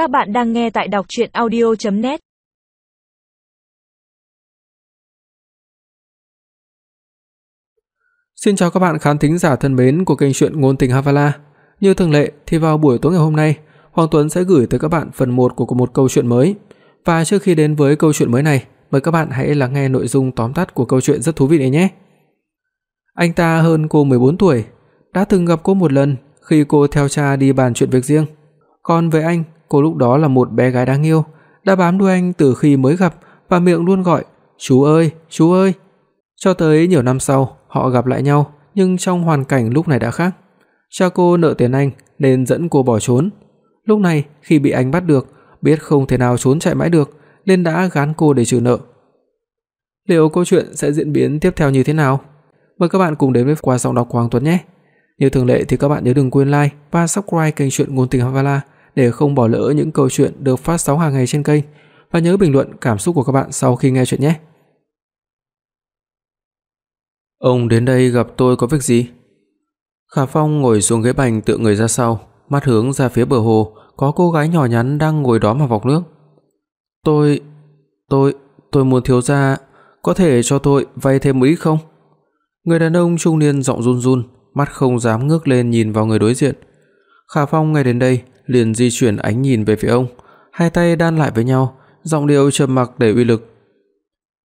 Các bạn đang nghe tại đọc audio net Xin chào các bạn khán thính giả thân mến của kênh truyện ngôn tình Havala. Như thường lệ thì vào buổi tối ngày hôm nay, Hoàng Tuấn sẽ gửi tới các bạn phần 1 của một câu chuyện mới. Và trước khi đến với câu chuyện mới này, mời các bạn hãy lắng nghe nội dung tóm tắt của câu chuyện rất thú vị này nhé. Anh ta hơn cô 14 tuổi, đã từng gặp cô một lần khi cô theo cha đi bàn chuyện việc riêng. Còn với anh, cô lúc đó là một bé gái đáng yêu, đã bám đuôi anh từ khi mới gặp và miệng luôn gọi "Chú ơi, chú ơi". Cho tới nhiều năm sau, họ gặp lại nhau, nhưng trong hoàn cảnh lúc này đã khác. Cha cô nợ tiền anh nên dẫn cô bỏ trốn. Lúc này khi bị anh bắt được, biết không thể nào trốn chạy mãi được, nên đã gán cô để trừ nợ. Liệu câu chuyện sẽ diễn biến tiếp theo như thế nào? Mời các bạn cùng đến với qua giọng đọc của Hoàng Tuấn nhé. Như thường lệ thì các bạn nhớ đừng quên like và subscribe kênh truyện ngôn tình Havala để không bỏ lỡ những câu chuyện được phát sóng hàng ngày trên kênh và nhớ bình luận cảm xúc của các bạn sau khi nghe chuyện nhé. Ông đến đây gặp tôi có việc gì? Khả Phong ngồi xuống ghế bành tựa người ra sau, mắt hướng ra phía bờ hồ, có cô gái nhỏ nhắn đang ngồi đó mà vọc nước. Tôi tôi tôi muốn thiếu gia có thể cho tôi vay thêm một ít không? Người đàn ông trung niên giọng run run, mắt không dám ngước lên nhìn vào người đối diện. Khả Phong nghe đến đây, liền di chuyển ánh nhìn về phía ông, hai tay đan lại với nhau, giọng điệu trầm mặc đầy uy lực.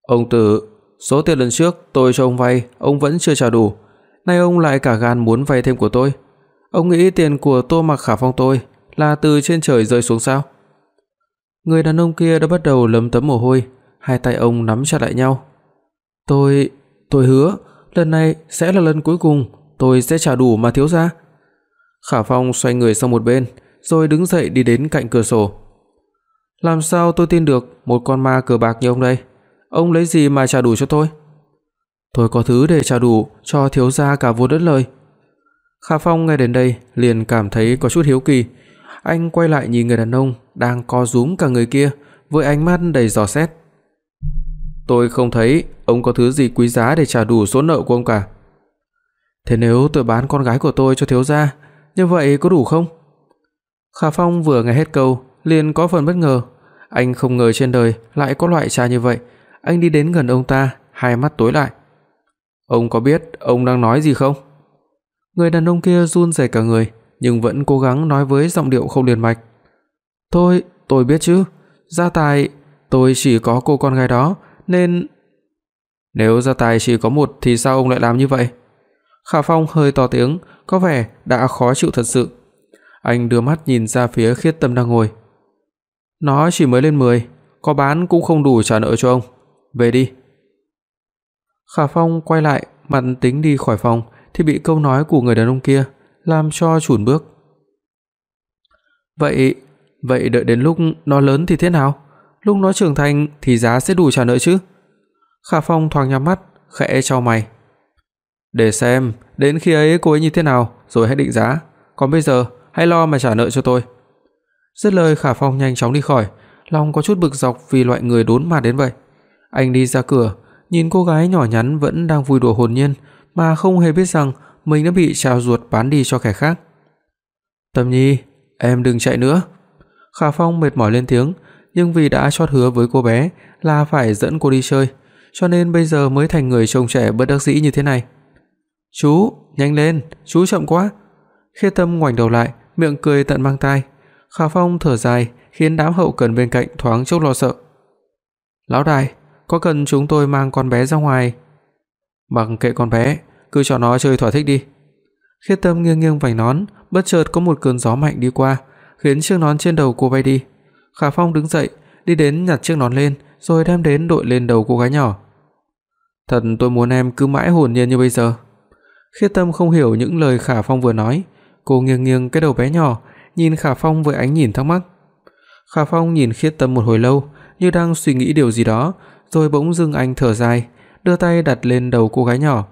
"Ông tử, số tiền lần trước tôi cho ông vay, ông vẫn chưa trả đủ, nay ông lại cả gan muốn vay thêm của tôi. Ông nghĩ tiền của Tô Mặc Khả Phong tôi là từ trên trời rơi xuống sao?" Người đàn ông kia đã bắt đầu lấm tấm mồ hôi, hai tay ông nắm chặt lại nhau. "Tôi, tôi hứa, lần này sẽ là lần cuối cùng, tôi sẽ trả đủ mà thiếu gia." Khả Phong xoay người sang một bên, rồi đứng dậy đi đến cạnh cửa sổ. Làm sao tôi tin được một con ma cờ bạc như ông đây? Ông lấy gì mà trả đủ cho tôi? Tôi có thứ để trả đủ cho thiếu gia cả vô đất lời. Khả Phong nghe đến đây liền cảm thấy có chút hiếu kỳ. Anh quay lại nhìn người đàn ông đang co rúm cả người kia với ánh mắt đầy dò xét. Tôi không thấy ông có thứ gì quý giá để trả đủ số nợ của ông cả. Thế nếu tôi bán con gái của tôi cho thiếu gia, như vậy có đủ không? Khả Phong vừa nghe hết câu, liền có phần bất ngờ. Anh không ngờ trên đời lại có loại trà như vậy. Anh đi đến gần ông ta, hai mắt tối lại. "Ông có biết ông đang nói gì không?" Người đàn ông kia run rẩy cả người, nhưng vẫn cố gắng nói với giọng điệu không liền mạch. "Tôi, tôi biết chứ, gia tài tôi chỉ có cô con gái đó nên Nếu gia tài chỉ có một thì sao ông lại làm như vậy?" Khả Phong hơi to tiếng, có vẻ đã khó chịu thật sự. Anh đưa mắt nhìn ra phía Khiết Tâm đang ngồi. Nó chỉ mới lên 10, có bán cũng không đủ trả nợ cho ông. Về đi. Khả Phong quay lại, mặt tính đi khỏi phòng thì bị câu nói của người đàn ông kia làm cho chùn bước. Vậy, vậy đợi đến lúc nó lớn thì thế nào? Lúc nó trưởng thành thì giá sẽ đủ trả nợ chứ? Khả Phong thoáng nhắm mắt, khẽ chau mày. Để xem, đến khi ấy cô ấy như thế nào rồi hãy định giá, còn bây giờ hãy lo mà trả nợ cho tôi." Dứt lời Khả Phong nhanh chóng đi khỏi, lòng có chút bực dọc vì loại người đốn mặt đến vậy. Anh đi ra cửa, nhìn cô gái nhỏ nhắn vẫn đang vui đùa hồn nhiên mà không hề biết rằng mình đã bị trào ruột bán đi cho kẻ khác. "Tâm Nhi, em đừng chạy nữa." Khả Phong mệt mỏi lên tiếng, nhưng vì đã chót hứa với cô bé là phải dẫn cô đi chơi, cho nên bây giờ mới thành người trông trẻ bất đắc dĩ như thế này. "Chú, nhanh lên, chú chậm quá." Khê Tâm ngoảnh đầu lại, miệng cười tận mang tai. Khả Phong thở dài, khiến đám hậu cần bên cạnh thoáng chốc lo sợ. "Lão đại, có cần chúng tôi mang con bé ra ngoài?" "Mặc kệ con bé, cứ cho nó chơi thỏa thích đi." Khiết Tâm nghiêng nghiêng vành nón, bất chợt có một cơn gió mạnh đi qua, khiến chiếc nón trên đầu cô bay đi. Khả Phong đứng dậy, đi đến nhặt chiếc nón lên, rồi đem đến đội lên đầu cô gái nhỏ. "Thật tôi muốn em cứ mãi hồn nhiên như bây giờ." Khiết Tâm không hiểu những lời Khả Phong vừa nói, cô nghiêng nghiêng cái đầu bé nhỏ, nhìn Khả Phong với ánh nhìn thắc mắc. Khả Phong nhìn Khiết Tâm một hồi lâu, như đang suy nghĩ điều gì đó, rồi bỗng dưng anh thở dài, đưa tay đặt lên đầu cô gái nhỏ.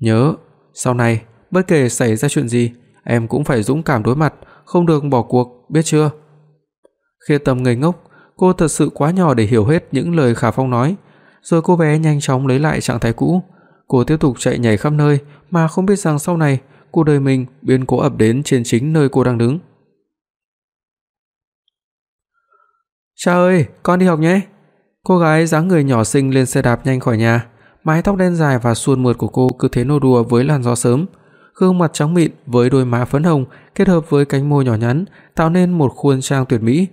"Nhớ, sau này bất kể xảy ra chuyện gì, em cũng phải dũng cảm đối mặt, không được bỏ cuộc, biết chưa?" Khiết Tâm ngây ngốc, cô thật sự quá nhỏ để hiểu hết những lời Khả Phong nói, rồi cô bé nhanh chóng lấy lại trạng thái cũ. Cô tiếp tục chạy nhảy khắp nơi mà không biết rằng sau này cuộc đời mình biến cố ập đến trên chính nơi cô đang đứng. "Cha ơi, con đi học nhé." Cô gái dáng người nhỏ xinh lên xe đạp nhanh khỏi nhà, mái tóc đen dài và suôn mượt của cô cứ thế nô đùa với làn gió sớm, gương mặt trắng mịn với đôi má phấn hồng kết hợp với cánh môi nhỏ nhắn, tạo nên một khuôn trang tuyệt mỹ.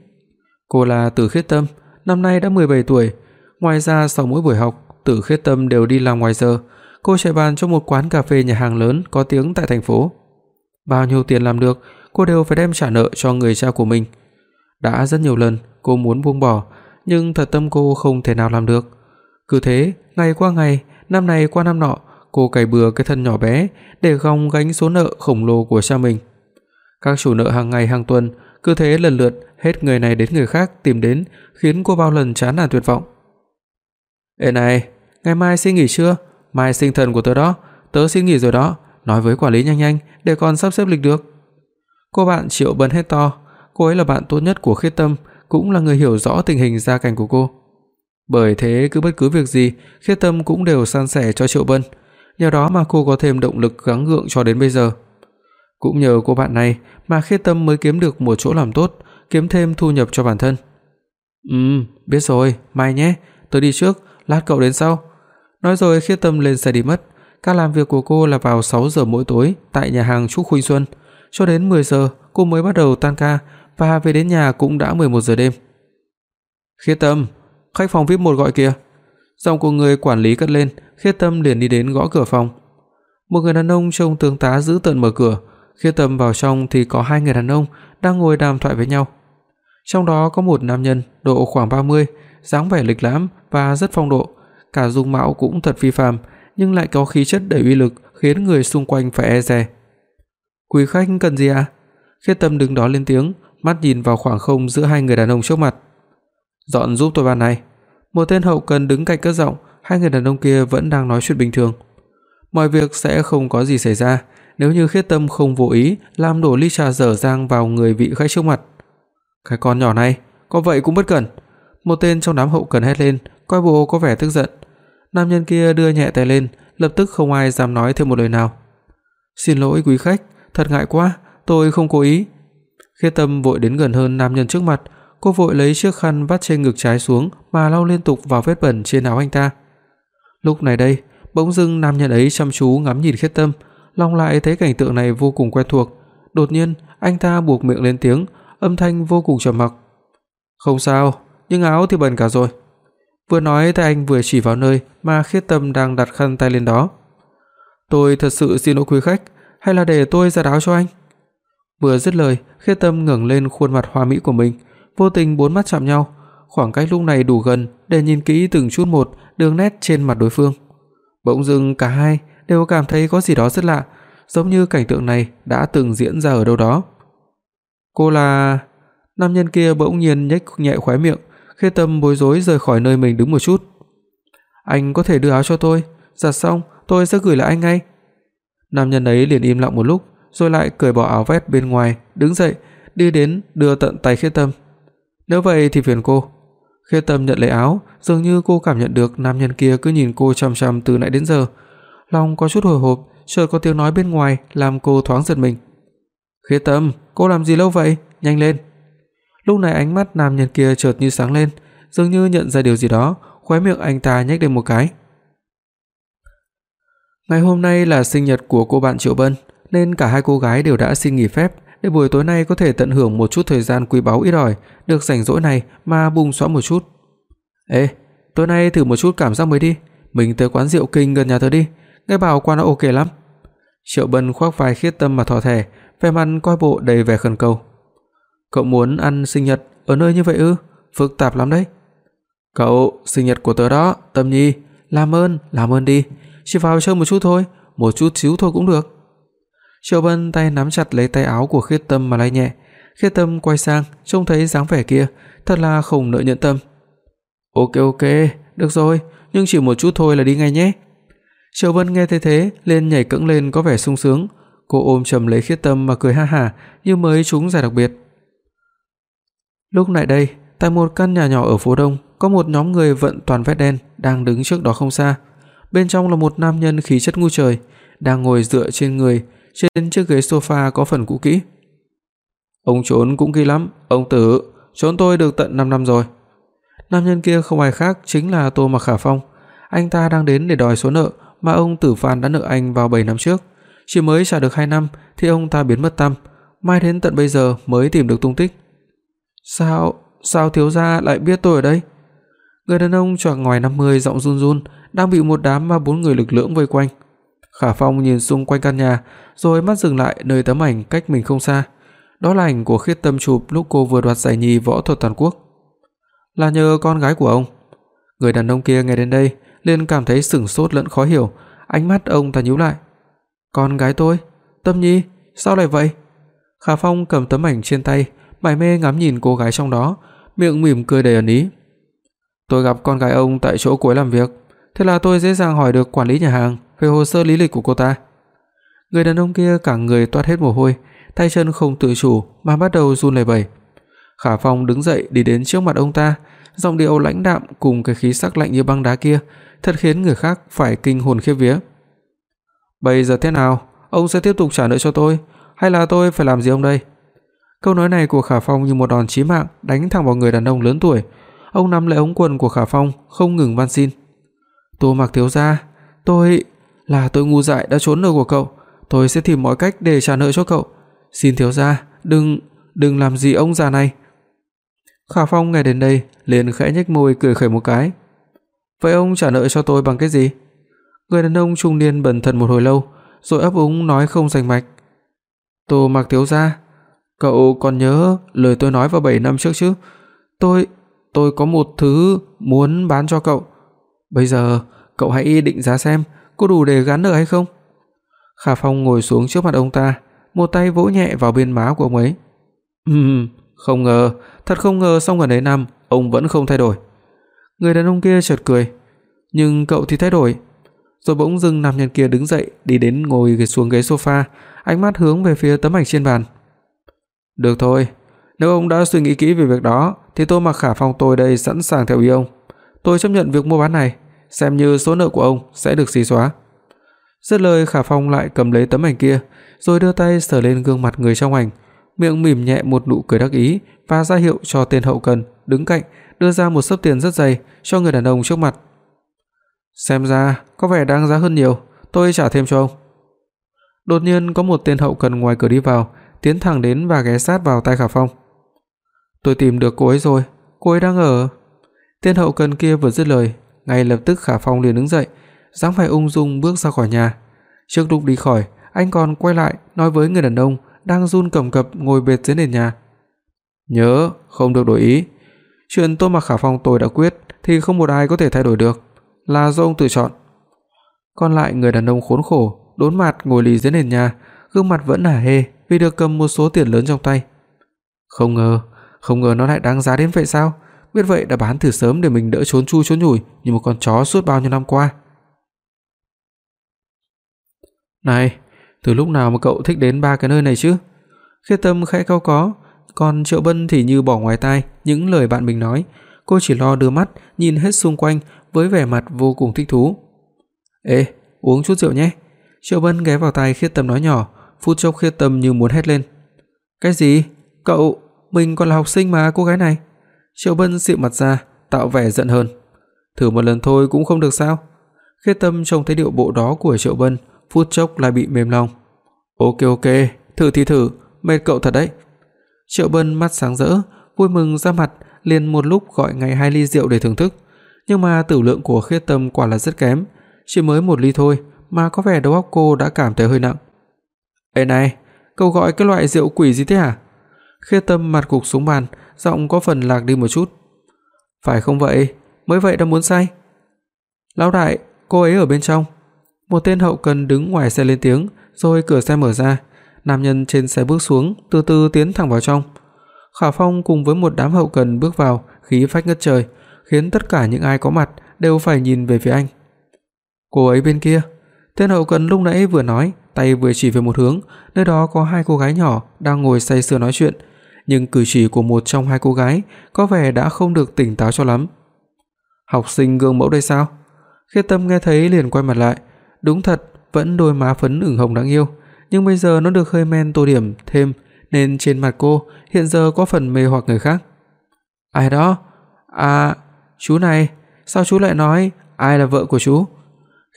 Cô là Tử Khiết Tâm, năm nay đã 17 tuổi, ngoài ra sau mỗi buổi học, Tử Khiết Tâm đều đi làm ngoài giờ, cô chạy bàn cho một quán cà phê nhà hàng lớn có tiếng tại thành phố. Bao nhiêu tiền làm được, cô đều phải đem trả nợ cho người cha của mình. Đã rất nhiều lần cô muốn buông bỏ, nhưng thật tâm cô không thể nào làm được. Cứ thế, ngày qua ngày, năm này qua năm nọ, cô cày bừa cái thân nhỏ bé để gồng gánh số nợ khổng lồ của cha mình. Các chủ nợ hàng ngày hàng tuần cứ thế lần lượt hết người này đến người khác tìm đến, khiến cô bao lần chán nản tuyệt vọng. "Ê này, ngày mai xin nghỉ chưa? Mai sinh thần của tớ đó, tớ xin nghỉ rồi đó, nói với quản lý nhanh nhanh để con sắp xếp lịch được." Cô bạn Triệu Bân hét to, cô ấy là bạn tốt nhất của Khiết Tâm, cũng là người hiểu rõ tình hình gia cảnh của cô. Bởi thế cứ bất cứ việc gì, Khiết Tâm cũng đều san sẻ cho Triệu Bân, nhờ đó mà cô có thêm động lực gắng gượng cho đến bây giờ. Cũng nhờ cô bạn này mà Khiết Tâm mới kiếm được một chỗ làm tốt, kiếm thêm thu nhập cho bản thân. "Ừm, biết rồi, mai nhé, tôi đi trước, lát cậu đến sau." Nói rồi Khiết Tâm lên xe đi mất. Ca làm việc của cô là vào 6 giờ mỗi tối tại nhà hàng Trúc Khuynh Xuân, cho đến 10 giờ cô mới bắt đầu tan ca và về đến nhà cũng đã 11 giờ đêm. "Khiết Tâm, khách phòng VIP 1 gọi kìa." Giọng của người quản lý cất lên, Khiết Tâm liền đi đến gõ cửa phòng. Một người đàn ông trông tướng tá giữ tận mở cửa, Khiết Tâm vào trong thì có hai người đàn ông đang ngồi đàm thoại với nhau. Trong đó có một nam nhân độ khoảng 30, dáng vẻ lịch lãm và rất phong độ, cả dung mạo cũng thật phi phàm, nhưng lại có khí chất đầy uy lực khiến người xung quanh phải e dè. "Quý khách cần gì ạ?" À? Khiết Tâm đứng đó lên tiếng, mắt nhìn vào khoảng không giữa hai người đàn ông trước mặt. "Dọn giúp tôi bàn này." Một tên hậu cần đứng cạnh cất giọng, hai người đàn ông kia vẫn đang nói chuyện bình thường. Mọi việc sẽ không có gì xảy ra nếu như Khiết Tâm không vô ý làm đổ ly trà dở dang vào người vị khách trước mặt. Cái con nhỏ này, có vậy cũng bất cẩn. Một tên trong đám hậu cần hét lên, coi bộ có vẻ tức giận. Nam nhân kia đưa nhẹ tay lên, lập tức không ai dám nói thêm một lời nào. "Xin lỗi quý khách, thật ngại quá, tôi không cố ý." Khiết Tâm vội đến gần hơn nam nhân trước mặt, cô vội lấy chiếc khăn vắt trên ngực trái xuống mà lau liên tục vào vết bẩn trên áo anh ta. Lúc này đây, bỗng dưng nam nhân ấy chăm chú ngắm nhìn Khiết Tâm, lòng lại thấy cảnh tượng này vô cùng quen thuộc. Đột nhiên, anh ta buộc miệng lên tiếng, âm thanh vô cùng trầm mặc. "Không sao, nhưng áo thì bẩn cả rồi." Vừa nói tay anh vừa chỉ vào nơi mà Khiết Tâm đang đặt khăn tay lên đó. "Tôi thật sự xin lỗi quý khách, hay là để tôi ra áo cho anh?" Vừa dứt lời, Khiết Tâm ngẩng lên khuôn mặt hoa mỹ của mình, vô tình bốn mắt chạm nhau, khoảng cách lúc này đủ gần để nhìn kỹ từng chút một đường nét trên mặt đối phương. Bỗng dưng cả hai đều cảm thấy có gì đó rất lạ, giống như cảnh tượng này đã từng diễn ra ở đâu đó. Cô là Nam nhân kia bỗng nhiên nhếch nhẹ khóe miệng, Khê Tâm bối rối rời khỏi nơi mình đứng một chút. "Anh có thể đưa áo cho tôi, giặt xong tôi sẽ gửi lại anh ngay." Nam nhân ấy liền im lặng một lúc, rồi lại cởi bỏ áo vest bên ngoài, đứng dậy, đi đến đưa tận tay Khê Tâm. "Nếu vậy thì phiền cô." Khê Tâm nhận lấy áo, dường như cô cảm nhận được nam nhân kia cứ nhìn cô chằm chằm từ nãy đến giờ, lòng có chút hồi hộp, chợt có tiếng nói bên ngoài làm cô thoáng giật mình. "Khê Tâm, cô làm gì lâu vậy? Nhanh lên." Lúc này ánh mắt nam nhân kia chợt như sáng lên, dường như nhận ra điều gì đó, khóe miệng anh ta nhếch lên một cái. Ngày hôm nay là sinh nhật của cô bạn Triệu Bân, nên cả hai cô gái đều đã xin nghỉ phép để buổi tối nay có thể tận hưởng một chút thời gian quý báu ít ỏi, được rảnh rỗi này mà bùng xõa một chút. "Ê, tối nay thử một chút cảm giác mới đi, mình tới quán rượu kinh gần nhà tớ đi, nghe bảo quán nó ok lắm." Triệu Bân khoác vai Khiết Tâm mà thò thẻ, vẻ mặt coi bộ đầy vẻ khẩn cầu. "Cậu muốn ăn sinh nhật ở nơi như vậy ư? Phức tạp lắm đấy." "Cậu, sinh nhật của tớ đó, Tâm Nhi, làm ơn, làm ơn đi, chỉ vào chơi một chút thôi, một chút xíu thôi cũng được." Triệu Bân tay nắm chặt lấy tay áo của Khiết Tâm mà lay nhẹ. Khiết Tâm quay sang, trông thấy dáng vẻ kia, thật là không nỡ nhận tâm. "Ok ok, được rồi, nhưng chỉ một chút thôi là đi ngay nhé." Triệu Vân nghe thấy thế, liền nhảy cẫng lên có vẻ sung sướng, cô ôm chầm lấy Khiết Tâm mà cười ha hả, như mới trúng giải đặc biệt. Lúc này đây, tại một căn nhà nhỏ ở phố Đông, có một nhóm người vận toàn vest đen đang đứng trước đó không xa. Bên trong là một nam nhân khí chất ngu trời, đang ngồi dựa trên người trên chiếc ghế sofa có phần cũ kỹ. Ông trốn cũng kỳ lắm, ông tử, trốn tôi được tận 5 năm rồi, Nam nhân kia không ai khác chính là Tô Mặc Khả Phong. Anh ta đang đến để đòi số nợ mà ông Tử Phan đã nợ anh vào 7 năm trước. Chỉ mới trả được 2 năm thì ông ta biến mất tăm, mai đến tận bây giờ mới tìm được tung tích. Sao, sao thiếu gia lại biết tôi ở đây? Người đàn ông tròn ngoài 50 giọng run run, đang bị một đám ma bốn người lực lưỡng vây quanh. Khả Phong nhìn xung quanh căn nhà, rồi mắt dừng lại nơi tấm ảnh cách mình không xa. Đó là ảnh của Khiết Tâm chụp lúc cô vừa đoạt giải nhì võ thuật toàn quốc. Là nhờ con gái của ông. Người đàn ông kia nghe đến đây, liền cảm thấy sửng sốt lẫn khó hiểu, ánh mắt ông ta nhíu lại. "Con gái tôi? Tâm Nhi, sao lại vậy?" Khả Phong cầm tấm ảnh trên tay, mải mê ngắm nhìn cô gái trong đó, miệng mỉm cười đầy ẩn ý. "Tôi gặp con gái ông tại chỗ cuối làm việc, thế là tôi dễ dàng hỏi được quản lý nhà hàng về hồ sơ lý lịch của cô ta." Người đàn ông kia cả người toát hết mồ hôi, tay chân không tự chủ mà bắt đầu run lẩy bẩy. Khả Phong đứng dậy đi đến trước mặt ông ta, giọng điệu lãnh đạm cùng cái khí sắc lạnh như băng đá kia, thật khiến người khác phải kinh hồn khiếp vía. "Bây giờ thế nào, ông sẽ tiếp tục trả nợ cho tôi hay là tôi phải làm gì ông đây?" Câu nói này của Khả Phong như một đòn chí mạng đánh thẳng vào người đàn ông lớn tuổi. Ông nắm lấy ống quần của Khả Phong, không ngừng van xin. "Tô Mặc thiếu gia, tôi là tôi ngu dại đã trốn nợ của cậu, tôi sẽ tìm mọi cách để trả nợ cho cậu. Xin thiếu gia, đừng đừng làm gì ông già này." Khả Phong nghe đến đây, liền khẽ nhếch môi cười khẩy một cái. "Vậy ông trả nợ cho tôi bằng cái gì?" Người đàn ông trung niên bần thần một hồi lâu, rồi ấp úng nói không rành mạch. "Tô Mặc thiếu gia, cậu còn nhớ lời tôi nói vào 7 năm trước chứ? Tôi tôi có một thứ muốn bán cho cậu. Bây giờ cậu hãy định giá xem có đủ để gắn nợ hay không?" Khả Phong ngồi xuống trước mặt ông ta, một tay vỗ nhẹ vào bên má của ông ấy. "Ừm, không ngờ, thật không ngờ sau gần ấy năm ông vẫn không thay đổi." Người đàn ông kia chợt cười, "Nhưng cậu thì thay đổi." Rồi bỗng dưng nam nhân kia đứng dậy, đi đến ngồi xuống ghế sofa, ánh mắt hướng về phía tấm ảnh trên bàn. "Được thôi, nếu ông đã suy nghĩ kỹ về việc đó thì tôi mặc Khả Phong tôi đây sẵn sàng theo ý ông. Tôi chấp nhận việc mua bán này, xem như số nợ của ông sẽ được xì xóa." Dứt lời Khả Phong lại cầm lấy tấm ảnh kia, rồi đưa tay sờ lên gương mặt người trong ảnh, miệng mỉm nhẹ một nụ cười đắc ý và ra hiệu cho tên hậu cần đứng cạnh đưa ra một xấp tiền rất dày cho người đàn ông trước mặt. Xem ra có vẻ đáng giá hơn nhiều, tôi trả thêm cho ông. Đột nhiên có một tên hậu cần ngoài cửa đi vào, tiến thẳng đến và ghé sát vào tai Khả Phong. Tôi tìm được cô ấy rồi, cô ấy đang ở. Tên hậu cần kia vừa dứt lời, ngay lập tức Khả Phong liền đứng dậy, dáng vẻ ung dung bước ra khỏi nhà. Trước lúc đi khỏi, anh còn quay lại nói với người đàn ông đang run cầm cập ngồi bệt dưới nền nhà. Nhớ, không được đổi ý. Chuyện tôi mặc Khả Phong tôi đã quyết thì không một ai có thể thay đổi được, là do ông tự chọn. Còn lại người đàn ông khốn khổ, đốn mặt ngồi lì dưới nền nhà, gương mặt vẫn hả hê vì được cầm một số tiền lớn trong tay. Không ngờ, không ngờ nó lại đáng giá đến vậy sao? Biết vậy đã bán thử sớm để mình đỡ trốn chui trốn nhủi như một con chó suốt bao nhiêu năm qua. Này, từ lúc nào mà cậu thích đến ba cái nơi này chứ? Khi Tâm khẽ cau có, còn Triệu Bân thì như bỏ ngoài tai những lời bạn mình nói, cô chỉ lo đưa mắt nhìn hết xung quanh với vẻ mặt vô cùng thích thú. "Ê, uống chút rượu nhé." Triệu Bân ghé vào tai Khiết Tâm nói nhỏ, phút chốc Khiết Tâm như muốn hét lên. "Cái gì? Cậu, mình còn là học sinh mà cô gái này." Triệu Bân dịu mặt ra, tạo vẻ giận hơn. "Thử một lần thôi cũng không được sao?" Khiết Tâm trông thấy điệu bộ đó của Triệu Bân, phút chốc lại bị mềm lòng. "Ok ok, thử thì thử, mệt cậu thật đấy." Triệu Bân mắt sáng rỡ, vui mừng ra mặt, liền một lúc gọi ngay hai ly rượu để thưởng thức. Nhưng mà tử lượng của Khiết Tâm quả là rất kém, chỉ mới một ly thôi mà có vẻ đầu óc cô đã cảm thấy hơi nặng. "Ê này, cậu gọi cái loại rượu quỷ gì thế hả?" Khê Tâm mặt cục xuống bàn, giọng có phần lạc đi một chút. "Phải không vậy, mới vậy đã muốn say." "Lão đại, cô ấy ở bên trong." Một tên hậu cần đứng ngoài xe lên tiếng, rồi cửa xe mở ra, nam nhân trên xe bước xuống, từ từ tiến thẳng vào trong. Khả Phong cùng với một đám hậu cần bước vào, khí phách ngất trời, khiến tất cả những ai có mặt đều phải nhìn về phía anh. Cô ấy bên kia, tên hậu cần lúc nãy vừa nói, tay vừa chỉ về một hướng, nơi đó có hai cô gái nhỏ đang ngồi say sưa nói chuyện, nhưng cử chỉ của một trong hai cô gái có vẻ đã không được tỉnh táo cho lắm. Học sinh gương mẫu đây sao? Khiết Tâm nghe thấy liền quay mặt lại, đúng thật, vẫn đôi má phấn ửng hồng đáng yêu, nhưng bây giờ nó được hơi men tô điểm thêm nên trên mặt cô hiện giờ có phần mê hoặc người khác. Ai đó? À, chú này, sao chú lại nói ai là vợ của chú?"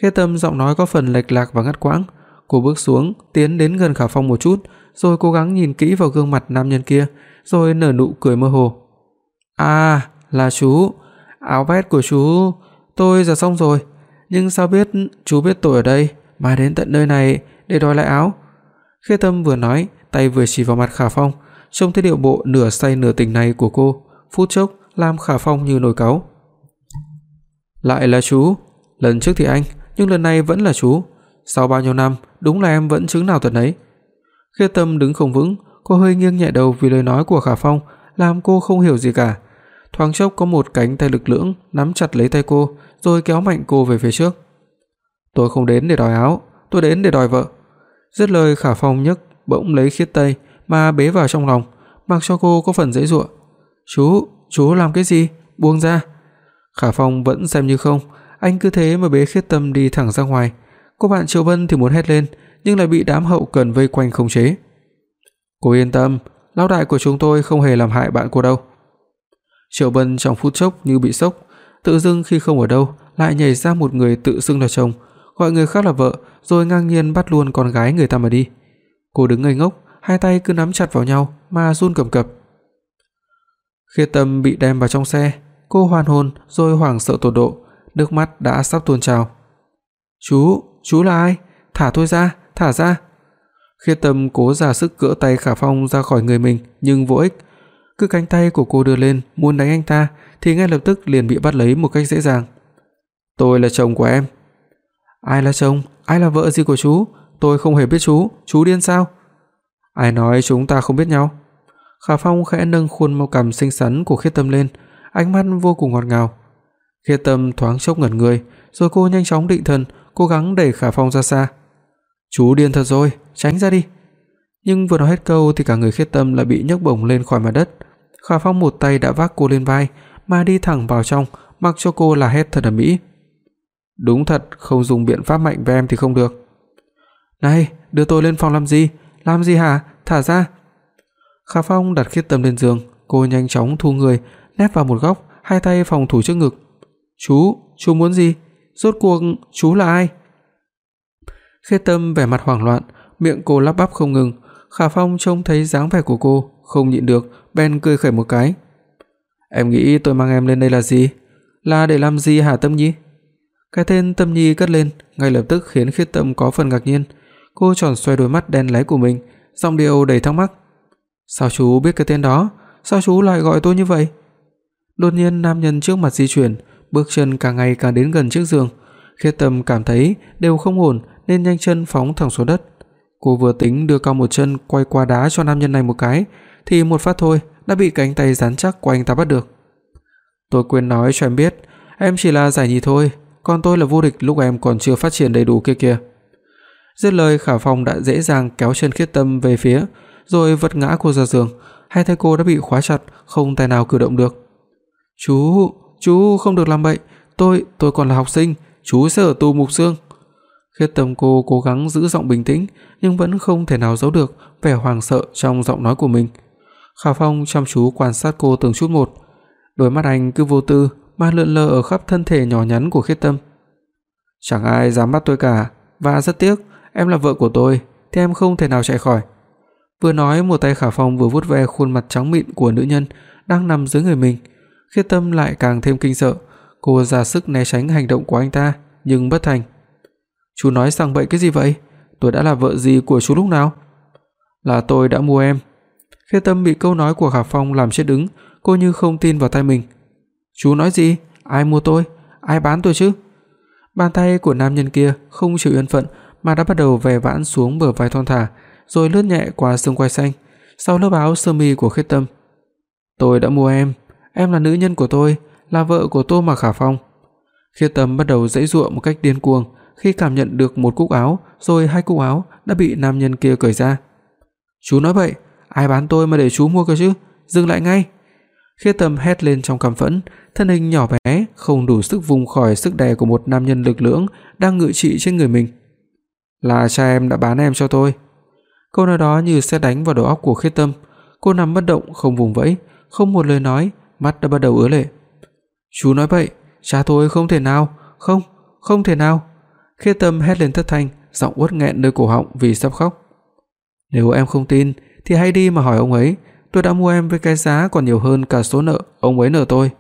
Khê Tâm giọng nói có phần lệch lạc và ngắt quãng. Cô bước xuống, tiến đến gần Khả Phong một chút, rồi cố gắng nhìn kỹ vào gương mặt nam nhân kia, rồi nở nụ cười mơ hồ. "À, là chú, áo vest của chú, tôi giặt xong rồi, nhưng sao biết chú biết tôi ở đây mà đến tận nơi này để đòi lại áo?" Khê Tâm vừa nói, tay vừa chỉ vào mặt Khả Phong, trông thấy điệu bộ nửa say nửa tỉnh này của cô, phút chốc làm Khả Phong như nổi cáu. "Lại là chú, lần trước thì anh, nhưng lần này vẫn là chú, sau bao nhiêu năm, đúng là em vẫn chứng nào tật nấy." Khê Tâm đứng không vững, cô hơi nghiêng nhẹ đầu vì lời nói của Khả Phong, làm cô không hiểu gì cả. Thoáng chốc có một cánh tay lực lưỡng nắm chặt lấy tay cô, rồi kéo mạnh cô về phía trước. "Tôi không đến để đòi áo, tôi đến để đòi vợ." Dứt lời Khả Phong nhấc bỗng lấy khiết tay mà bế vào trong lòng, mặc cho cô có phần dễ dụa. "Chú, chú làm cái gì? Buông ra." Khả Phong vẫn xem như không, anh cứ thế mà bế Khiết Tâm đi thẳng ra ngoài. Cô bạn Triệu Vân thì muốn hét lên, nhưng lại bị đám hậu cần vây quanh khống chế. "Cô yên tâm, lão đại của chúng tôi không hề làm hại bạn cô đâu." Triệu Vân trong phút chốc như bị sốc, tự dưng khi không ở đâu lại nhảy ra một người tự xưng là chồng, gọi người khác là vợ, rồi ngang nhiên bắt luôn con gái người ta mà đi. Cô đứng ngây ngốc, hai tay cứ nắm chặt vào nhau mà run cầm cập. Khiết Tâm bị đem vào trong xe, cô hoàn hồn rồi hoảng sợ tột độ, nước mắt đã sắp tuôn trào. "Chú, chú là ai? Thả tôi ra, thả ra." Khiết Tâm cố ra sức gỡ tay Khả Phong ra khỏi người mình nhưng vô ích. Cứ cánh tay của cô đưa lên muốn đánh anh ta thì ngay lập tức liền bị bắt lấy một cách dễ dàng. "Tôi là chồng của em." "Ai là chồng? Ai là vợ gì của chú? Tôi không hề biết chú, chú điên sao?" "Ai nói chúng ta không biết nhau?" Khả Phong khẽ nâng khuôn màu cằm xinh xắn của Khiết Tâm lên, ánh mắt vô cùng ngọt ngào. Khiết Tâm thoáng chốc ngẩn người, rồi cô nhanh chóng định thần, cố gắng đẩy Khả Phong ra xa. "Chú điên thật rồi, tránh ra đi." Nhưng vừa nói hết câu thì cả người Khiết Tâm lại bị nhấc bổng lên khỏi mặt đất. Khả Phong một tay đã vác cô lên vai mà đi thẳng vào trong, mặc cho cô là hét thật ầm ĩ. "Đúng thật, không dùng biện pháp mạnh với em thì không được." "Này, đưa tôi lên phòng làm gì? Làm gì hả? Thả ra." Khả Phong đặt Khiết Tâm lên giường, cô nhanh chóng thu người, nép vào một góc, hai tay phòng thủ trước ngực. "Chú, chú muốn gì? Rốt cuộc chú là ai?" Khê Tâm vẻ mặt hoảng loạn, miệng cô lắp bắp không ngừng. Khả Phong trông thấy dáng vẻ của cô, không nhịn được, bèn cười khẩy một cái. "Em nghĩ tôi mang em lên đây là gì? Là để làm gì hả Tâm Nhi?" Cái tên Tâm Nhi cất lên, ngay lập tức khiến Khiết Tâm có phần ngạc nhiên. Cô tròn xoay đôi mắt đen láy của mình, giọng điệu đầy thắc mắc. "Sao chú biết cái tên đó? Sao chú lại gọi tôi như vậy?" Đột nhiên nam nhân trước mặt di chuyển, bước chân càng ngày càng đến gần chiếc giường. Khiết Tâm cảm thấy đều không ổn nên nhanh chân phóng thẳng xuống đất. Cô vừa tính đưa cao một chân quay qua đá cho nam nhân này một cái thì một phát thôi đã bị cánh tay rắn chắc của anh ta bắt được. Tôi quên nói cho em biết, em chỉ là giải nhì thôi, còn tôi là vô địch lúc em còn chưa phát triển đầy đủ kia kìa. Dứt lời Khả Phong đã dễ dàng kéo chân Khiết Tâm về phía, rồi vật ngã cô ra giường, hai tay cô đã bị khóa chặt, không tài nào cử động được. "Chú, chú không được làm bậy, tôi tôi còn là học sinh, chú sẽ ở tù mục xương." Khiết Tâm cô cố gắng giữ giọng bình tĩnh, nhưng vẫn không thể nào giấu được vẻ hoảng sợ trong giọng nói của mình. Khả Phong chăm chú quan sát cô từng chút một, đôi mắt anh cứ vô tư mà lượn lờ ở khắp thân thể nhỏ nhắn của Khiết Tâm. "Chẳng ai dám bắt tôi cả, và rất tiếc, em là vợ của tôi, thì em không thể nào chạy khỏi." Vừa nói, một tay Khả Phong vừa vuốt ve khuôn mặt trắng mịn của nữ nhân đang nằm dưới người mình. Khiết Tâm lại càng thêm kinh sợ, cô ra sức né tránh hành động của anh ta, nhưng bất thành. "Chú nói rằng bậy cái gì vậy? Tôi đã là vợ gì của chú lúc nào?" "Là tôi đã mua em." Khiết Tâm bị câu nói của Khả Phong làm chết đứng, cô như không tin vào tai mình. "Chú nói gì? Ai mua tôi? Ai bán tôi chứ?" Bàn tay của nam nhân kia không chịu yên phận mà đã bắt đầu vè vãn xuống bờ vai thon thả, rồi lướt nhẹ qua xương quai xanh, sau lớp áo sơ mi của Khiết Tâm. "Tôi đã mua em, em là nữ nhân của tôi, là vợ của Tô Mạc Khả Phong." Khiết Tâm bắt đầu giãy giụa một cách điên cuồng khi cảm nhận được một cúc áo, rồi hai cúc áo đã bị nam nhân kia cởi ra. "Chú nói vậy, ai bán tôi mà để chú mua cơ chứ? Dừng lại ngay!" Khiết Tâm hét lên trong căm phẫn, thân hình nhỏ bé không đủ sức vùng khỏi sức đè của một nam nhân lực lưỡng đang ngự trị trên người mình. "Là cha em đã bán em cho tôi." Câu nói đó như sét đánh vào đầu óc của Khiết Tâm, cô nằm bất động không vùng vẫy, không một lời nói, mắt đã bắt đầu ứa lệ. Chú nói bậy, cha tôi không thể nào, không, không thể nào. Khiết Tâm hét lên thất thanh, giọng uất nghẹn nơi cổ họng vì sắp khóc. Nếu em không tin thì hãy đi mà hỏi ông ấy, tôi đã mua em với cái giá còn nhiều hơn cả số nợ ông ấy nợ tôi.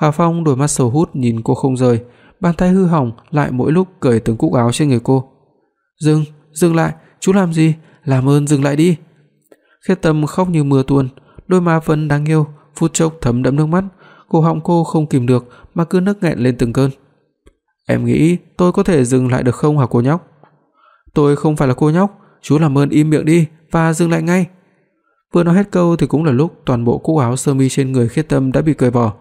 Khả Phong đôi mắt sầu hút nhìn cô không rời, bàn tay hư hỏng lại mỗi lúc cởi từng cúc áo trên người cô. "Dừng, dừng lại, chú làm gì? Làm ơn dừng lại đi." Khiết Tâm khóc như mưa tuôn, đôi má vẫn đáng yêu, phút chốc thấm đẫm nước mắt, cổ họng cô không kìm được mà cứ nức nghẹn lên từng cơn. "Em nghĩ tôi có thể dừng lại được không hả cô nhóc?" "Tôi không phải là cô nhóc, chú làm ơn im miệng đi và dừng lại ngay." Vừa nói hết câu thì cũng là lúc toàn bộ cúc áo sơ mi trên người Khiết Tâm đã bị cởi bỏ.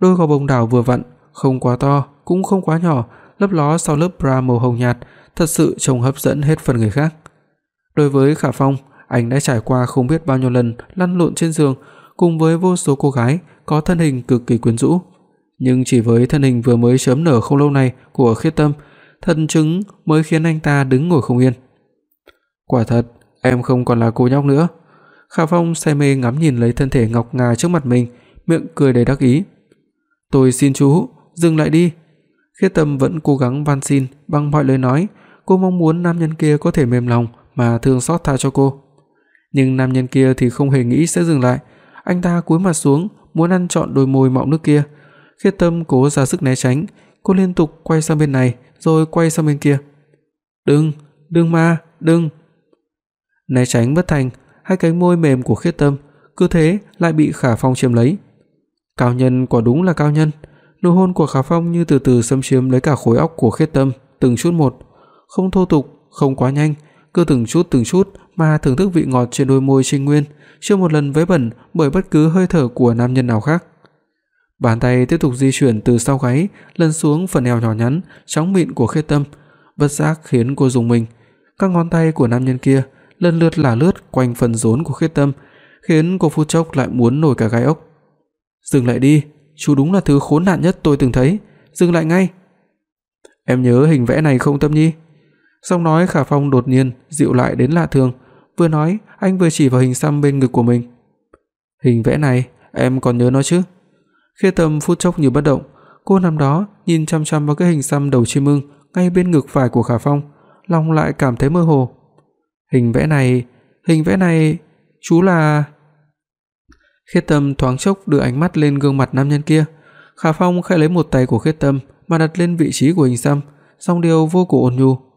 Đôi gò bông đảo vừa vặn, không quá to, cũng không quá nhỏ, lấp ló sau lớp bra màu hồng nhạt, thật sự trông hấp dẫn hết phần người khác. Đối với Khả Phong, anh đã trải qua không biết bao nhiêu lần lăn lộn trên giường cùng với vô số cô gái có thân hình cực kỳ quyến rũ, nhưng chỉ với thân hình vừa mới chớm nở không lâu này của Khiết Tâm, thần chứng mới khiến anh ta đứng ngồi không yên. Quả thật, em không còn là cô nhóc nữa. Khả Phong say mê ngắm nhìn lấy thân thể ngọc ngà trước mặt mình, miệng cười đầy đắc ý. "Tôi xin chú, dừng lại đi." Khiết Tâm vẫn cố gắng van xin bằng mọi lời nói, cô mong muốn nam nhân kia có thể mềm lòng mà thương xót tha cho cô. Nhưng nam nhân kia thì không hề nghĩ sẽ dừng lại, anh ta cúi mặt xuống, muốn ăn trọn đôi môi mọng nước kia. Khiết Tâm cố ra sức né tránh, cô liên tục quay sang bên này rồi quay sang bên kia. "Đừng, đừng mà, đừng." Né tránh bất thành, hai cánh môi mềm của Khiết Tâm cứ thế lại bị Khả Phong chiếm lấy. Cao nhân quả đúng là cao nhân, nụ hôn của Khả Phong như từ từ xâm chiếm lấy cả khối óc của Khiết Tâm, từng chút một, không thô tục, không quá nhanh, cứ từng chút từng chút mà thưởng thức vị ngọt trên đôi môi Trình Nguyên, chưa một lần vấy bẩn bởi bất cứ hơi thở của nam nhân nào khác. Bàn tay tiếp tục di chuyển từ sau gáy lần xuống phần eo nhỏ nhắn, trắng mịn của Khê Tâm, bất giác khiến cô rùng mình. Các ngón tay của nam nhân kia lần lượt lả lướt quanh phần rốn của Khê Tâm, khiến cô phút chốc lại muốn nổi cả gai ốc. "Dừng lại đi, chú đúng là thứ khốn nạn nhất tôi từng thấy, dừng lại ngay." "Em nhớ hình vẽ này không Tâm Nhi?" Giọng nói Khả Phong đột nhiên dịu lại đến lạ thường, vừa nói, anh vừa chỉ vào hình xăm bên ngực của mình. "Hình vẽ này, em còn nhớ nó chứ?" khi Tâm phút chốc như bất động, cô nằm đó nhìn chăm chăm vào cái hình xăm đầu chim ưng ngay bên ngực phải của Khả Phong, lòng lại cảm thấy mơ hồ. Hình vẽ này, hình vẽ này, chú là Khiết Tâm thoáng chốc đưa ánh mắt lên gương mặt nam nhân kia. Khả Phong khẽ lấy một tay của Khiết Tâm mà đặt lên vị trí của hình xăm, song điều vô cùng ôn nhu.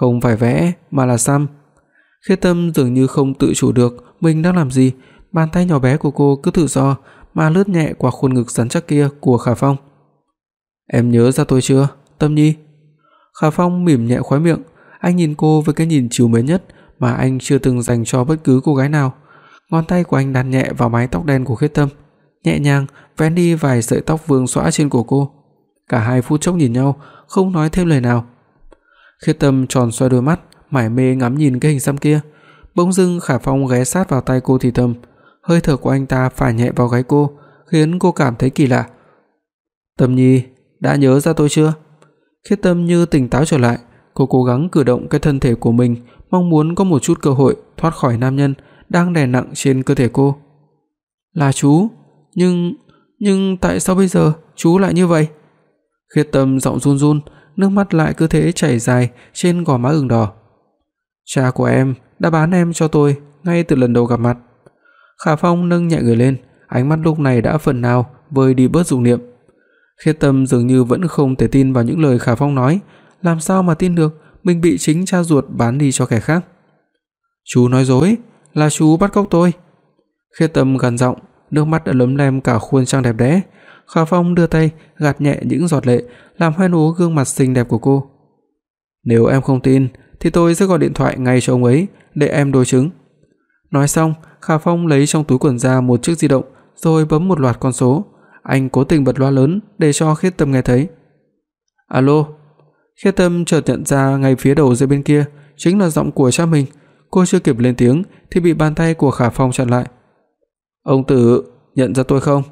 "Không phải vẽ mà là xăm." Khê Tâm dường như không tự chủ được mình đang làm gì, bàn tay nhỏ bé của cô cứ tự do mà lướt nhẹ qua khuôn ngực rắn chắc kia của Khả Phong. "Em nhớ ra tôi chưa, Tâm Nhi?" Khả Phong mỉm nhẹ khóe miệng, anh nhìn cô với cái nhìn trìu mến nhất mà anh chưa từng dành cho bất cứ cô gái nào. Ngón tay của anh đan nhẹ vào mái tóc đen của Khiết Tâm, nhẹ nhàng vén đi vài sợi tóc vương xõa trên cổ cô. Cả hai phút chốc nhìn nhau, không nói thêm lời nào. Khiết Tâm tròn xoay đôi mắt, mải mê ngắm nhìn cái hình xăm kia. Bỗng dưng Khả Phong ghé sát vào tai cô thì thầm, hơi thở của anh ta phả nhẹ vào gáy cô, khiến cô cảm thấy kỳ lạ. "Tâm Nhi, đã nhớ ra tôi chưa?" Khiết Tâm như tỉnh táo trở lại, cô cố gắng cử động cái thân thể của mình, mong muốn có một chút cơ hội thoát khỏi nam nhân đang đè nặng trên cơ thể cô. "Là chú, nhưng nhưng tại sao bây giờ chú lại như vậy?" Khiết Tâm giọng run run, nước mắt lại cứ thế chảy dài trên gò má ửng đỏ. "Cha của em đã bán em cho tôi ngay từ lần đầu gặp mặt." Khả Phong nâng nhẹ người lên, ánh mắt lúc này đã phần nào vơi đi bớt dục niệm. Khiết Tâm dường như vẫn không thể tin vào những lời Khả Phong nói, làm sao mà tin được mình bị chính cha ruột bán đi cho kẻ khác. "Chú nói dối, là chú bắt cóc tôi." Khiết Tâm gằn giọng, nước mắt đã lấm lem cả khuôn trang đẹp đẽ. Khả Phong đưa tay gạt nhẹ những giọt lệ, làm hoen ố gương mặt xinh đẹp của cô. "Nếu em không tin thì tôi sẽ gọi điện thoại ngay cho ông ấy để em đối chứng." Nói xong, Khả Phong lấy trong túi quần ra một chiếc di động, rồi bấm một loạt con số. Anh cố tình bật loa lớn để cho Khiết Tâm nghe thấy. "Alo." Khiết Tâm chợt nhận ra ngay phía đầu dây bên kia chính là giọng của cha mình. Cô chưa kịp lên tiếng thì bị bàn tay của Khả Phong chặn lại. "Ông tử, nhận ra tôi không?"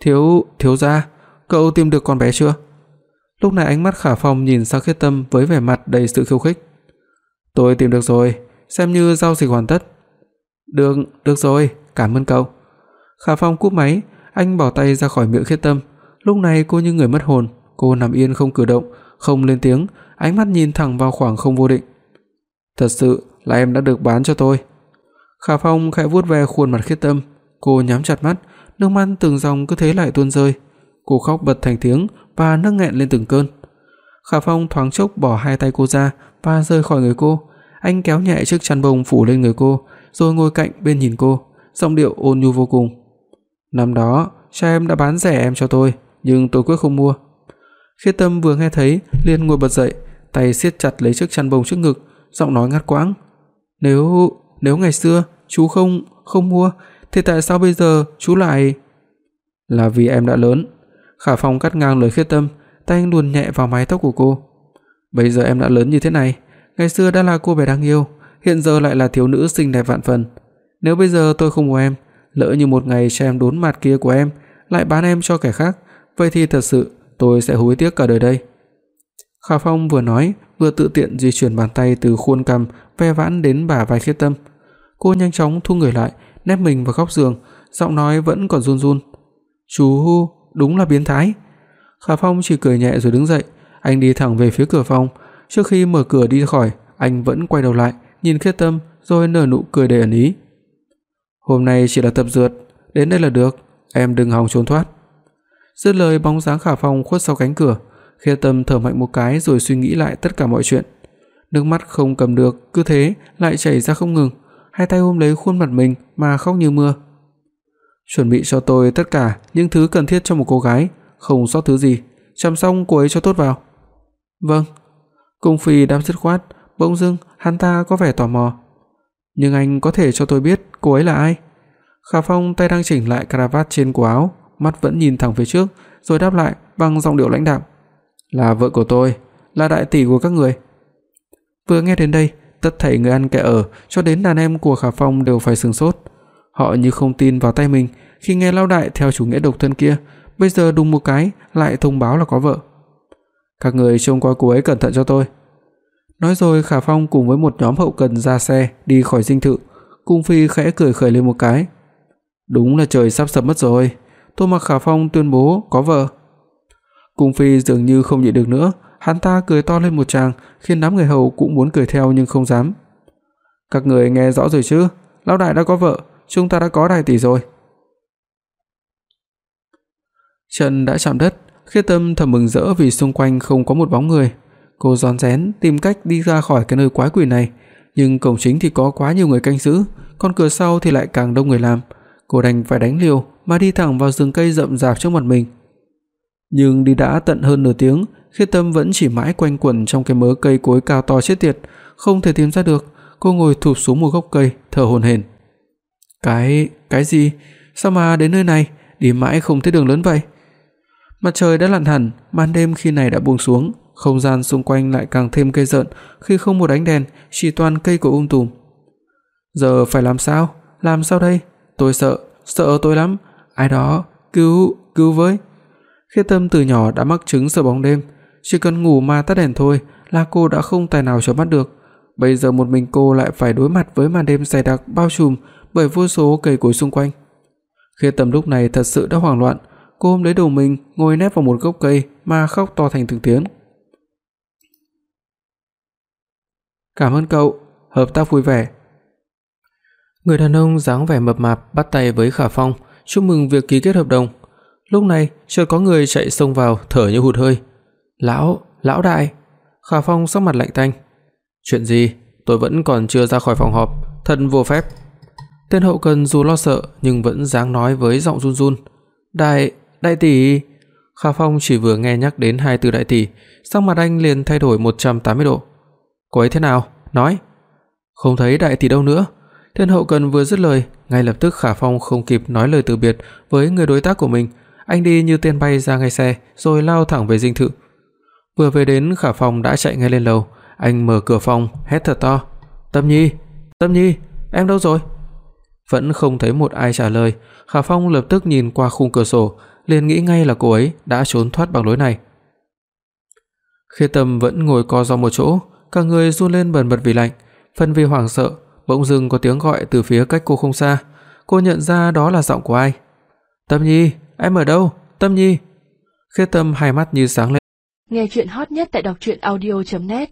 "Thiếu, thiếu gia, cậu tìm được con bé chưa?" Lúc này ánh mắt Khả Phong nhìn sang Khiết Tâm với vẻ mặt đầy sự khiêu khích. "Tôi tìm được rồi, xem như giao dịch hoàn tất." "Được, được rồi, cảm ơn cậu." Khả Phong cúp máy, anh bỏ tay ra khỏi miệng Khiết Tâm, Lúc này cô như người mất hồn, cô nằm yên không cử động, không lên tiếng, ánh mắt nhìn thẳng vào khoảng không vô định. Thật sự là em đã được bán cho tôi. Khả Phong khẽ vuốt ve khuôn mặt Khiết Tâm, cô nhắm chặt mắt, nước mắt từng dòng cứ thế lại tuôn rơi. Cô khóc bật thành tiếng và nức nghẹn lên từng cơn. Khả Phong thoáng chốc bỏ hai tay cô ra và rời khỏi người cô, anh kéo nhẹ chiếc chăn bông phủ lên người cô, rồi ngồi cạnh bên nhìn cô, giọng điệu ôn nhu vô cùng. "Năm đó, cha em đã bán rẻ em cho tôi, nhưng tôi quyết không mua." Khiết Tâm vừa nghe thấy, liền ngồi bật dậy, tay siết chặt lấy chiếc chăn bông trước ngực, giọng nói ngắt quãng. "Nếu nếu ngày xưa chú không không mua, thì tại sao bây giờ chú lại?" "Là vì em đã lớn." Khả Phong cắt ngang lời Khiết Tâm, tay anh luồn nhẹ vào mái tóc của cô. "Bây giờ em đã lớn như thế này, ngày xưa đã là cô bé đáng yêu, hiện giờ lại là thiếu nữ xinh đẹp vạn phần. Nếu bây giờ tôi không mua em, lỡ như một ngày cha em đốn mặt kia của em lại bán em cho kẻ khác, vậy thì thật sự tôi sẽ hối tiếc cả đời đây." Khả Phong vừa nói, vừa tự tiện di chuyển bàn tay từ khuôn cằm ve vãn đến bả vai Khiết Tâm. Cô nhanh chóng thu người lại, nép mình vào góc giường, giọng nói vẫn còn run run. "Chú, đúng là biến thái." Khả Phong chỉ cười nhẹ rồi đứng dậy, anh đi thẳng về phía cửa phòng, trước khi mở cửa đi khỏi, anh vẫn quay đầu lại, nhìn Khiết Tâm rồi nở nụ cười đầy ẩn ý. "Hôm nay chỉ là tập dượt, đến đây là được, em đừng hòng trốn thoát." Dứt lời bóng dáng Khả Phong khuất sau cánh cửa, Khiết Tâm thở mạnh một cái rồi suy nghĩ lại tất cả mọi chuyện. Nước mắt không cầm được, cứ thế lại chảy ra không ngừng, hai tay ôm lấy khuôn mặt mình mà khóc như mưa. Chuẩn bị cho tôi tất cả những thứ cần thiết cho một cô gái, không sót thứ gì, chăm sóc cô ấy cho tốt vào. Vâng. Cung phi đáp dứt khoát, bỗng dưng hắn ta có vẻ tò mò. Nhưng anh có thể cho tôi biết cô ấy là ai? Khả Phong tay đang chỉnh lại cravat trên cổ áo, mắt vẫn nhìn thẳng phía trước, rồi đáp lại bằng giọng điệu lãnh đạm. Là vợ của tôi, là đại tỷ của các người. Vừa nghe đến đây, tất thảy người ăn kẻ ở, cho đến đàn em của Khả Phong đều phải sửng sốt. Họ như không tin vào tay mình khi nghe lão đại theo chủ nghĩa độc thân kia, bây giờ đùng một cái lại thông báo là có vợ. Các người trông coi cô ấy cẩn thận cho tôi. Nói rồi Khả Phong cùng với một nhóm hậu cần ra xe đi khỏi dinh thự, Cung Phi khẽ cười khẩy lên một cái. Đúng là trời sắp sập mất rồi, Tô Mặc Khả Phong tuyên bố có vợ. Cung Phi dường như không nhịn được nữa, hắn ta cười to lên một tràng, khiến đám người hầu cũng muốn cười theo nhưng không dám. Các người nghe rõ rồi chứ, lão đại đã có vợ, chúng ta đã có đại tỷ rồi. Chân đã chạm đất, Khiết Tâm thầm mừng rỡ vì xung quanh không có một bóng người. Cô rón rén tìm cách đi ra khỏi cái nơi quái quỷ này, nhưng cổng chính thì có quá nhiều người canh giữ, còn cửa sau thì lại càng đông người làm. Cô đành phải đánh liều mà đi thẳng vào rừng cây rậm rạp trước mặt mình. Nhưng đi đã tận hơn nửa tiếng, Khiết Tâm vẫn chỉ mãi quanh quẩn trong cái mớ cây cối cao to chết tiệt, không thể tìm ra được. Cô ngồi thụp xuống một gốc cây, thở hổn hển. Cái, cái gì? Sao mà đến nơi này, đi mãi không thấy đường lớn vậy? Mặt trời đã lặn hẳn, màn đêm khi này đã buông xuống, không gian xung quanh lại càng thêm cây rợn khi không một ánh đèn, chỉ toàn cây cối um tùm. Giờ phải làm sao? Làm sao đây? Tôi sợ, sợ tôi lắm. Ai đó, cứu, cứu với. Khiết Tâm từ nhỏ đã mắc chứng sợ bóng đêm, chỉ cần ngủ mà tắt đèn thôi là cô đã không tài nào chợp mắt được. Bây giờ một mình cô lại phải đối mặt với màn đêm dày đặc bao trùm bởi vô số cây cối xung quanh. Khiết Tâm lúc này thật sự đã hoảng loạn, cô ôm lấy đầu mình, ngồi nép vào một gốc cây mà khóc to thành từng tiếng. "Cảm ơn cậu, hợp tác vui vẻ." Người đàn ông dáng vẻ mập mạp bắt tay với Khả Phong, chúc mừng việc ký kết hợp đồng. Lúc này, chợt có người chạy xông vào, thở như hụt hơi. "Lão, lão đại." Khả Phong sắc mặt lạnh tanh. "Chuyện gì? Tôi vẫn còn chưa ra khỏi phòng họp, thật vô phép." Tên hậu cần dù lo sợ nhưng vẫn dáng nói với giọng run run. "Đại, đại tỷ." Khả Phong chỉ vừa nghe nhắc đến hai từ đại tỷ, sắc mặt anh liền thay đổi 180 độ. "Cô ấy thế nào? Nói." "Không thấy đại tỷ đâu nữa." Tên hậu cần vừa dứt lời, ngay lập tức Khả Phong không kịp nói lời từ biệt với người đối tác của mình, anh đi như tên bay ra ngay xe, rồi lao thẳng về dinh thự. Vừa về đến Khả Phong đã chạy ngay lên lầu, anh mở cửa phòng, hét thật to: "Tâm Nhi, Tâm Nhi, em đâu rồi?" Vẫn không thấy một ai trả lời, Khả Phong lập tức nhìn qua khung cửa sổ, liền nghĩ ngay là cô ấy đã trốn thoát bằng lối này. Khê Tâm vẫn ngồi co ro một chỗ, cả người run lên bần bật vì lạnh, phần vì hoảng sợ, bỗng dưng có tiếng gọi từ phía cách cô không xa. Cô nhận ra đó là giọng của ai. "Tâm Nhi, em ở đâu? Tâm Nhi." Khê Tâm hai mắt như sáng lên. Nghe truyện hot nhất tại doctruyenaudio.net